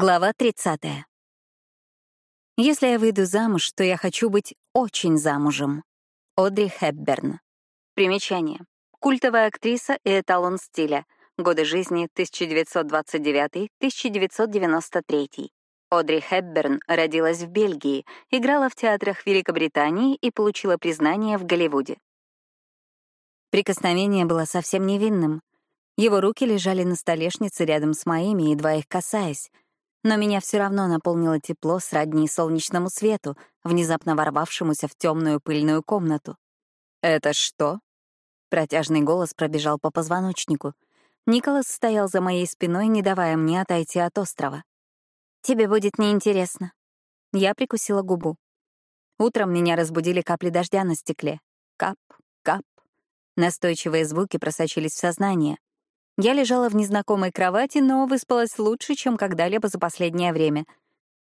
Глава 30. Если я выйду замуж, то я хочу быть очень замужем. Одри Хепберн. Примечание. Культовая актриса и эталон стиля. Годы жизни 1929-1993. Одри Хепберн родилась в Бельгии, играла в театрах Великобритании и получила признание в Голливуде. Прикосновение было совсем невинным. Его руки лежали на столешнице рядом с моими, едва их касаясь — но меня все равно наполнило тепло сродни солнечному свету, внезапно ворвавшемуся в темную пыльную комнату. «Это что?» Протяжный голос пробежал по позвоночнику. Николас стоял за моей спиной, не давая мне отойти от острова. «Тебе будет неинтересно». Я прикусила губу. Утром меня разбудили капли дождя на стекле. Кап, кап. Настойчивые звуки просочились в сознание. Я лежала в незнакомой кровати, но выспалась лучше, чем когда-либо за последнее время.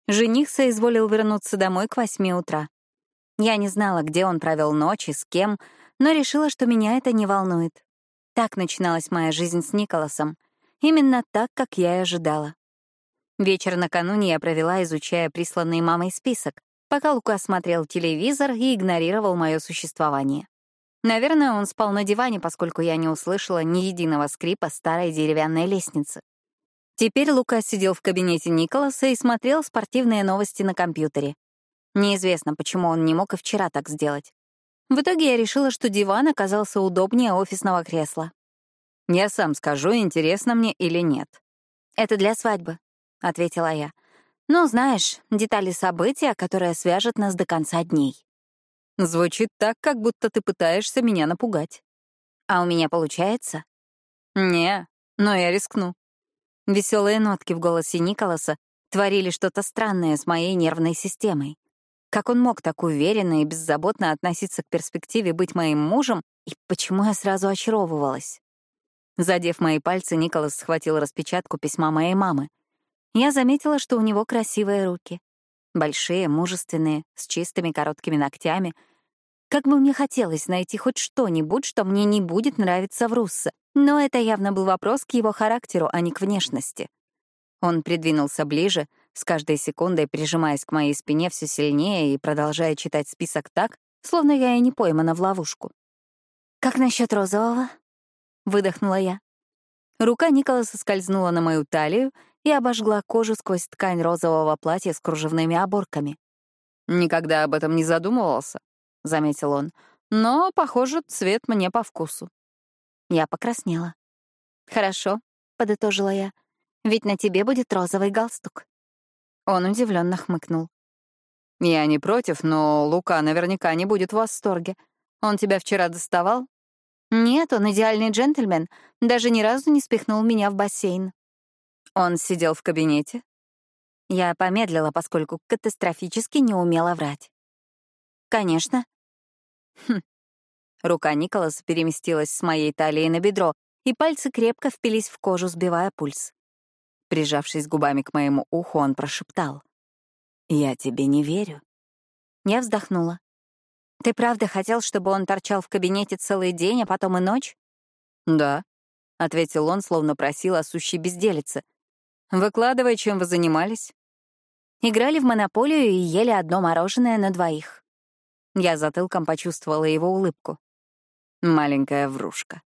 Жених соизволил вернуться домой к восьми утра. Я не знала, где он провел ночь и с кем, но решила, что меня это не волнует. Так начиналась моя жизнь с Николасом. Именно так, как я и ожидала. Вечер накануне я провела, изучая присланный мамой список, пока Лука смотрел телевизор и игнорировал мое существование. Наверное, он спал на диване, поскольку я не услышала ни единого скрипа старой деревянной лестницы. Теперь Лука сидел в кабинете Николаса и смотрел спортивные новости на компьютере. Неизвестно, почему он не мог и вчера так сделать. В итоге я решила, что диван оказался удобнее офисного кресла. «Я сам скажу, интересно мне или нет». «Это для свадьбы», — ответила я. «Ну, знаешь, детали события, которые свяжут нас до конца дней». Звучит так, как будто ты пытаешься меня напугать. А у меня получается? Не, но я рискну. Веселые нотки в голосе Николаса творили что-то странное с моей нервной системой. Как он мог так уверенно и беззаботно относиться к перспективе быть моим мужем, и почему я сразу очаровывалась? Задев мои пальцы, Николас схватил распечатку письма моей мамы. Я заметила, что у него красивые руки. Большие, мужественные, с чистыми короткими ногтями — как бы мне хотелось найти хоть что-нибудь, что мне не будет нравиться в Руссо, но это явно был вопрос к его характеру, а не к внешности. Он придвинулся ближе, с каждой секундой прижимаясь к моей спине все сильнее и продолжая читать список так, словно я и не поймана в ловушку. «Как насчет розового?» — выдохнула я. Рука Николаса скользнула на мою талию и обожгла кожу сквозь ткань розового платья с кружевными оборками. «Никогда об этом не задумывался», — заметил он. «Но, похоже, цвет мне по вкусу». Я покраснела. «Хорошо», — подытожила я. «Ведь на тебе будет розовый галстук». Он удивленно хмыкнул. «Я не против, но Лука наверняка не будет в восторге. Он тебя вчера доставал?» «Нет, он идеальный джентльмен. Даже ни разу не спихнул меня в бассейн». «Он сидел в кабинете?» Я помедлила, поскольку катастрофически не умела врать. «Конечно». Хм. Рука Николаса переместилась с моей талии на бедро, и пальцы крепко впились в кожу, сбивая пульс. Прижавшись губами к моему уху, он прошептал. «Я тебе не верю». Я вздохнула. «Ты правда хотел, чтобы он торчал в кабинете целый день, а потом и ночь?» «Да», — ответил он, словно просил о сущей безделице. «Выкладывай, чем вы занимались». Играли в монополию и ели одно мороженое на двоих. Я затылком почувствовала его улыбку. Маленькая врушка.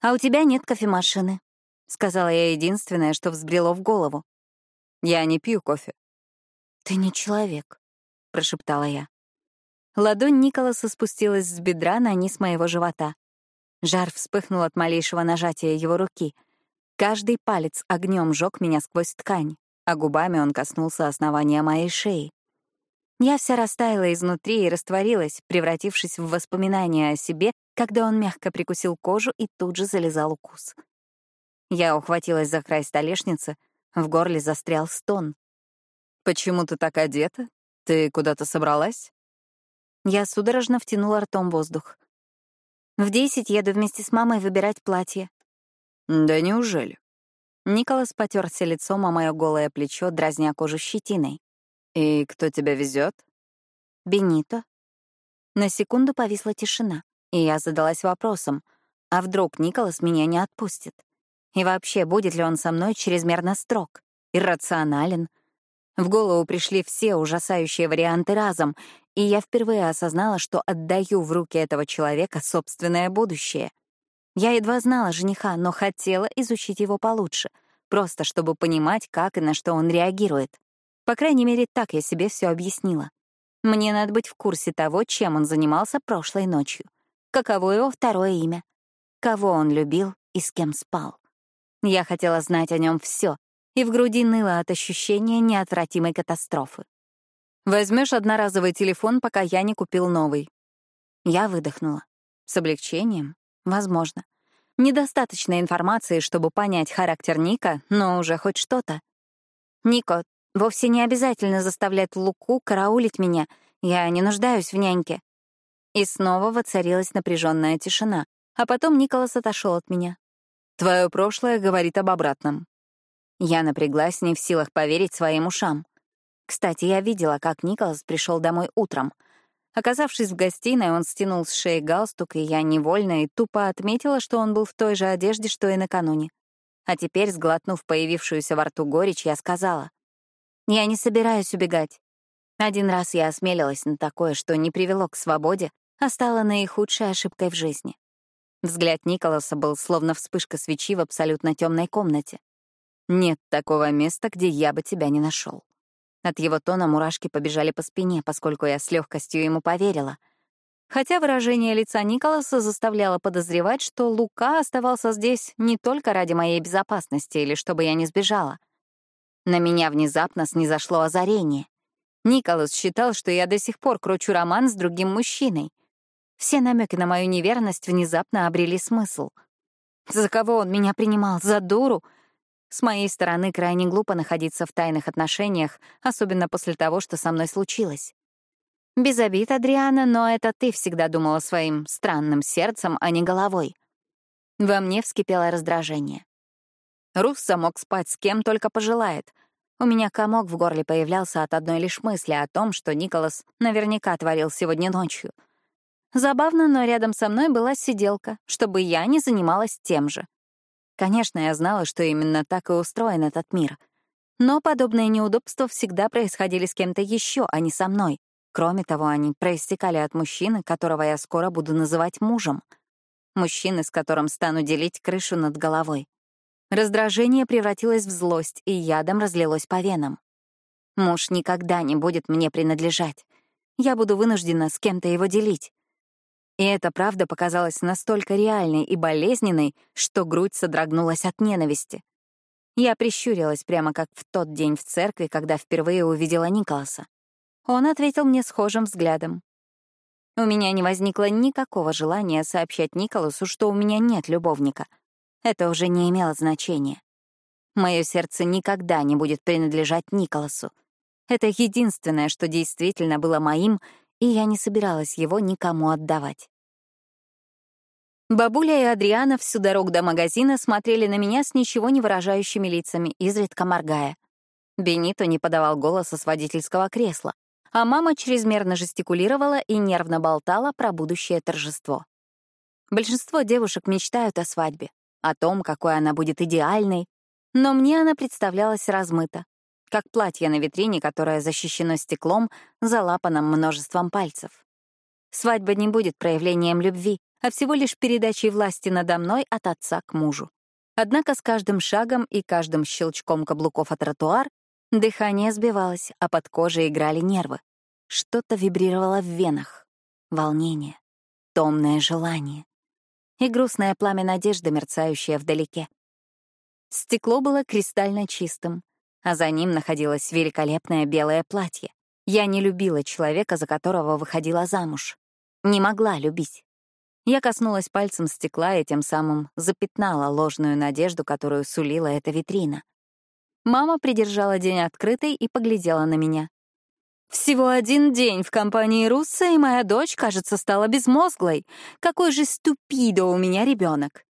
«А у тебя нет кофемашины», — сказала я единственное, что взбрело в голову. «Я не пью кофе». «Ты не человек», — прошептала я. Ладонь Николаса спустилась с бедра на низ моего живота. Жар вспыхнул от малейшего нажатия его руки. Каждый палец огнем жёг меня сквозь ткань, а губами он коснулся основания моей шеи. Я вся растаяла изнутри и растворилась, превратившись в воспоминания о себе, когда он мягко прикусил кожу и тут же залезал укус. Я ухватилась за край столешницы, в горле застрял стон. «Почему ты так одета? Ты куда-то собралась?» Я судорожно втянула ртом воздух. В десять еду вместе с мамой выбирать платье. «Да неужели?» Николас потерся лицом о мое голое плечо, дразня кожу щетиной. «И кто тебя везет? «Бенито». На секунду повисла тишина, и я задалась вопросом, а вдруг Николас меня не отпустит? И вообще, будет ли он со мной чрезмерно строг? иррационален. В голову пришли все ужасающие варианты разом, и я впервые осознала, что отдаю в руки этого человека собственное будущее. Я едва знала жениха, но хотела изучить его получше, просто чтобы понимать, как и на что он реагирует. По крайней мере, так я себе все объяснила. Мне надо быть в курсе того, чем он занимался прошлой ночью, каково его второе имя, кого он любил и с кем спал. Я хотела знать о нем все, и в груди ныло от ощущения неотвратимой катастрофы. Возьмешь одноразовый телефон, пока я не купил новый. Я выдохнула. С облегчением? Возможно. Недостаточно информации, чтобы понять характер Ника, но уже хоть что-то. Нико, вовсе не обязательно заставлять Луку караулить меня. Я не нуждаюсь в няньке. И снова воцарилась напряженная тишина, а потом Николас отошел от меня. Твое прошлое говорит об обратном. Я напряглась, не в силах поверить своим ушам. Кстати, я видела, как Николас пришел домой утром. Оказавшись в гостиной, он стянул с шеи галстук, и я невольно и тупо отметила, что он был в той же одежде, что и накануне. А теперь, сглотнув появившуюся во рту горечь, я сказала. «Я не собираюсь убегать. Один раз я осмелилась на такое, что не привело к свободе, а стало наихудшей ошибкой в жизни. Взгляд Николаса был словно вспышка свечи в абсолютно темной комнате. «Нет такого места, где я бы тебя не нашел. От его тона мурашки побежали по спине, поскольку я с легкостью ему поверила. Хотя выражение лица Николаса заставляло подозревать, что Лука оставался здесь не только ради моей безопасности или чтобы я не сбежала. На меня внезапно снизошло озарение. Николас считал, что я до сих пор кручу роман с другим мужчиной. Все намеки на мою неверность внезапно обрели смысл. За кого он меня принимал? За дуру? С моей стороны крайне глупо находиться в тайных отношениях, особенно после того, что со мной случилось. Без обид, Адриана, но это ты всегда думала своим странным сердцем, а не головой. Во мне вскипело раздражение. Русса мог спать с кем только пожелает. У меня комок в горле появлялся от одной лишь мысли о том, что Николас наверняка творил сегодня ночью. Забавно, но рядом со мной была сиделка, чтобы я не занималась тем же. Конечно, я знала, что именно так и устроен этот мир. Но подобные неудобства всегда происходили с кем-то еще, а не со мной. Кроме того, они проистекали от мужчины, которого я скоро буду называть мужем. Мужчины, с которым стану делить крышу над головой. Раздражение превратилось в злость, и ядом разлилось по венам. Муж никогда не будет мне принадлежать. Я буду вынуждена с кем-то его делить. И эта правда показалась настолько реальной и болезненной, что грудь содрогнулась от ненависти. Я прищурилась прямо как в тот день в церкви, когда впервые увидела Николаса. Он ответил мне схожим взглядом. У меня не возникло никакого желания сообщать Николасу, что у меня нет любовника. Это уже не имело значения. Мое сердце никогда не будет принадлежать Николасу. Это единственное, что действительно было моим и я не собиралась его никому отдавать. Бабуля и Адриана всю дорогу до магазина смотрели на меня с ничего не выражающими лицами, изредка моргая. Бенито не подавал голоса с водительского кресла, а мама чрезмерно жестикулировала и нервно болтала про будущее торжество. Большинство девушек мечтают о свадьбе, о том, какой она будет идеальной, но мне она представлялась размыто, как платье на витрине, которое защищено стеклом, залапанным множеством пальцев. Свадьба не будет проявлением любви, а всего лишь передачей власти надо мной от отца к мужу. Однако с каждым шагом и каждым щелчком каблуков о тротуар дыхание сбивалось, а под кожей играли нервы. Что-то вибрировало в венах. Волнение, томное желание и грустное пламя надежды, мерцающее вдалеке. Стекло было кристально чистым, а за ним находилось великолепное белое платье. Я не любила человека, за которого выходила замуж. Не могла любить. Я коснулась пальцем стекла и тем самым запятнала ложную надежду, которую сулила эта витрина. Мама придержала день открытой и поглядела на меня. «Всего один день в компании Русса, и моя дочь, кажется, стала безмозглой. Какой же ступидо у меня ребенок!»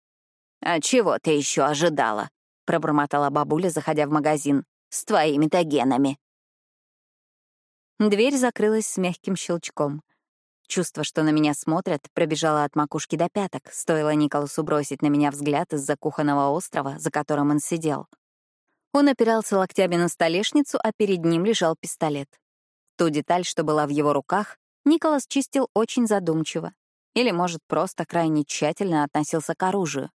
«А чего ты еще ожидала?» — пробормотала бабуля, заходя в магазин с твоими-то генами». Дверь закрылась с мягким щелчком. Чувство, что на меня смотрят, пробежало от макушки до пяток, стоило Николасу бросить на меня взгляд из-за кухонного острова, за которым он сидел. Он опирался локтями на столешницу, а перед ним лежал пистолет. Ту деталь, что была в его руках, Николас чистил очень задумчиво. Или, может, просто крайне тщательно относился к оружию.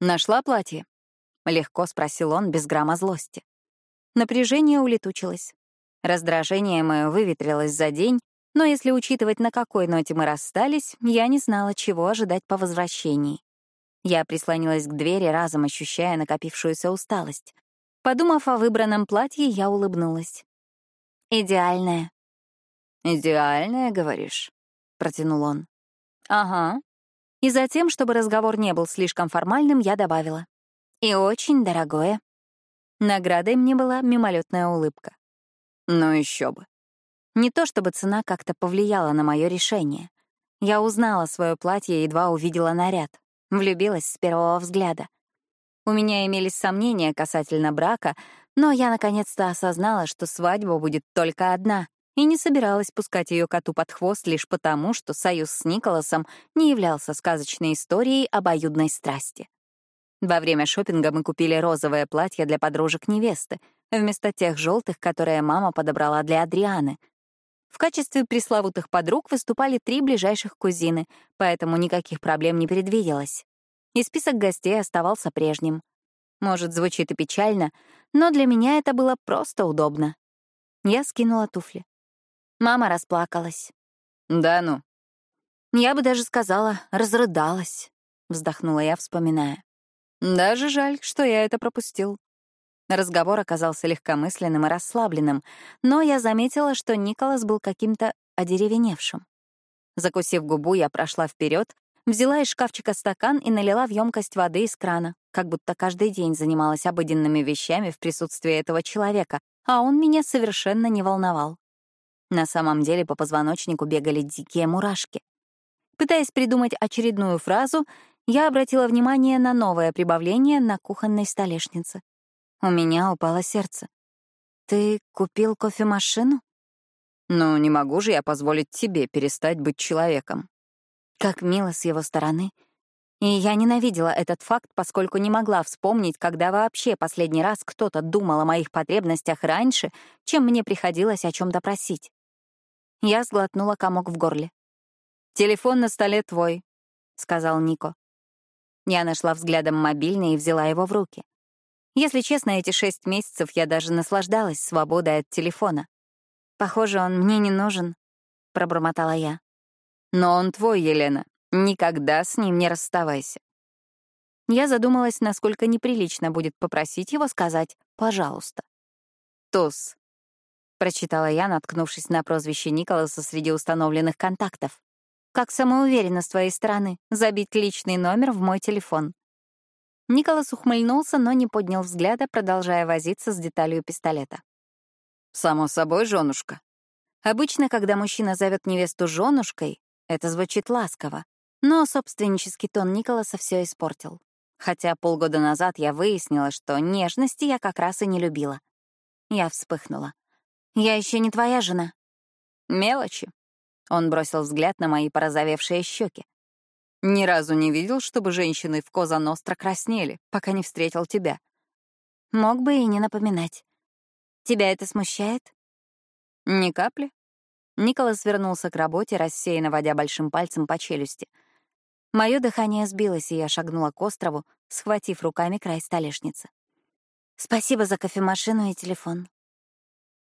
«Нашла платье?» — легко спросил он без грамма злости. Напряжение улетучилось. Раздражение мое выветрилось за день, но если учитывать, на какой ноте мы расстались, я не знала, чего ожидать по возвращении. Я прислонилась к двери, разом ощущая накопившуюся усталость. Подумав о выбранном платье, я улыбнулась. «Идеальное». «Идеальное, говоришь?» — протянул он. «Ага». И затем, чтобы разговор не был слишком формальным, я добавила. «И очень дорогое». Наградой мне была мимолетная улыбка. Ну еще бы. Не то чтобы цена как-то повлияла на мое решение. Я узнала свое платье, едва увидела наряд. Влюбилась с первого взгляда. У меня имелись сомнения касательно брака, но я наконец-то осознала, что свадьба будет только одна, и не собиралась пускать ее коту под хвост лишь потому, что союз с Николасом не являлся сказочной историей обоюдной страсти. Во время шопинга мы купили розовое платье для подружек невесты, вместо тех желтых, которые мама подобрала для Адрианы. В качестве пресловутых подруг выступали три ближайших кузины, поэтому никаких проблем не предвиделось и список гостей оставался прежним. Может, звучит и печально, но для меня это было просто удобно. Я скинула туфли. Мама расплакалась. «Да ну?» Я бы даже сказала, разрыдалась, — вздохнула я, вспоминая. «Даже жаль, что я это пропустил». Разговор оказался легкомысленным и расслабленным, но я заметила, что Николас был каким-то одеревеневшим. Закусив губу, я прошла вперед Взяла из шкафчика стакан и налила в емкость воды из крана, как будто каждый день занималась обыденными вещами в присутствии этого человека, а он меня совершенно не волновал. На самом деле по позвоночнику бегали дикие мурашки. Пытаясь придумать очередную фразу, я обратила внимание на новое прибавление на кухонной столешнице. У меня упало сердце. «Ты купил кофемашину?» «Ну, не могу же я позволить тебе перестать быть человеком», как мило с его стороны. И я ненавидела этот факт, поскольку не могла вспомнить, когда вообще последний раз кто-то думал о моих потребностях раньше, чем мне приходилось о чем то просить. Я сглотнула комок в горле. «Телефон на столе твой», — сказал Нико. Я нашла взглядом мобильный и взяла его в руки. Если честно, эти шесть месяцев я даже наслаждалась свободой от телефона. «Похоже, он мне не нужен», — пробормотала я. Но он твой, Елена. Никогда с ним не расставайся. Я задумалась, насколько неприлично будет попросить его сказать «пожалуйста». «Туз», — прочитала я, наткнувшись на прозвище Николаса среди установленных контактов. «Как самоуверенно с твоей стороны забить личный номер в мой телефон». Николас ухмыльнулся, но не поднял взгляда, продолжая возиться с деталью пистолета. «Само собой, женушка». Обычно, когда мужчина зовет невесту женушкой, это звучит ласково, но собственнический тон Николаса все испортил. Хотя полгода назад я выяснила, что нежности я как раз и не любила. Я вспыхнула. «Я еще не твоя жена». «Мелочи». Он бросил взгляд на мои порозовевшие щеки. «Ни разу не видел, чтобы женщины в Коза Ностра краснели, пока не встретил тебя». Мог бы и не напоминать. Тебя это смущает? Ни капли. Николас вернулся к работе, рассеянно водя большим пальцем по челюсти. Мое дыхание сбилось, и я шагнула к острову, схватив руками край столешницы. «Спасибо за кофемашину и телефон».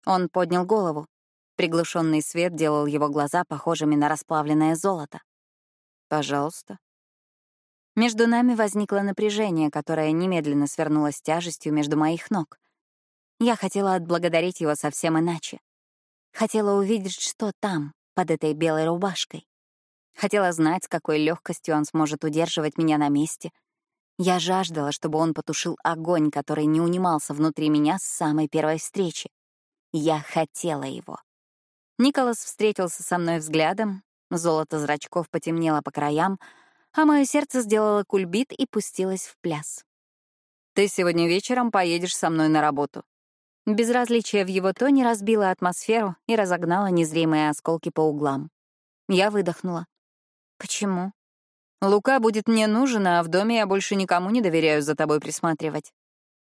Он поднял голову. Приглушенный свет делал его глаза похожими на расплавленное золото. «Пожалуйста». Между нами возникло напряжение, которое немедленно свернулось тяжестью между моих ног. Я хотела отблагодарить его совсем иначе. Хотела увидеть, что там, под этой белой рубашкой. Хотела знать, с какой легкостью он сможет удерживать меня на месте. Я жаждала, чтобы он потушил огонь, который не унимался внутри меня с самой первой встречи. Я хотела его. Николас встретился со мной взглядом, золото зрачков потемнело по краям, а мое сердце сделало кульбит и пустилось в пляс. «Ты сегодня вечером поедешь со мной на работу», Безразличие в его тоне разбило атмосферу и разогнало незримые осколки по углам. Я выдохнула. «Почему?» «Лука будет мне нужен, а в доме я больше никому не доверяю за тобой присматривать».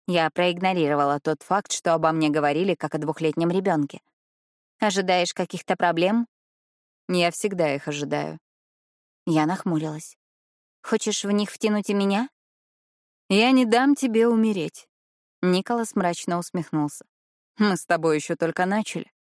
Я проигнорировала тот факт, что обо мне говорили как о двухлетнем ребенке. «Ожидаешь каких-то проблем?» «Я всегда их ожидаю». Я нахмурилась. «Хочешь в них втянуть и меня?» «Я не дам тебе умереть», — Николас мрачно усмехнулся. «Мы с тобой еще только начали».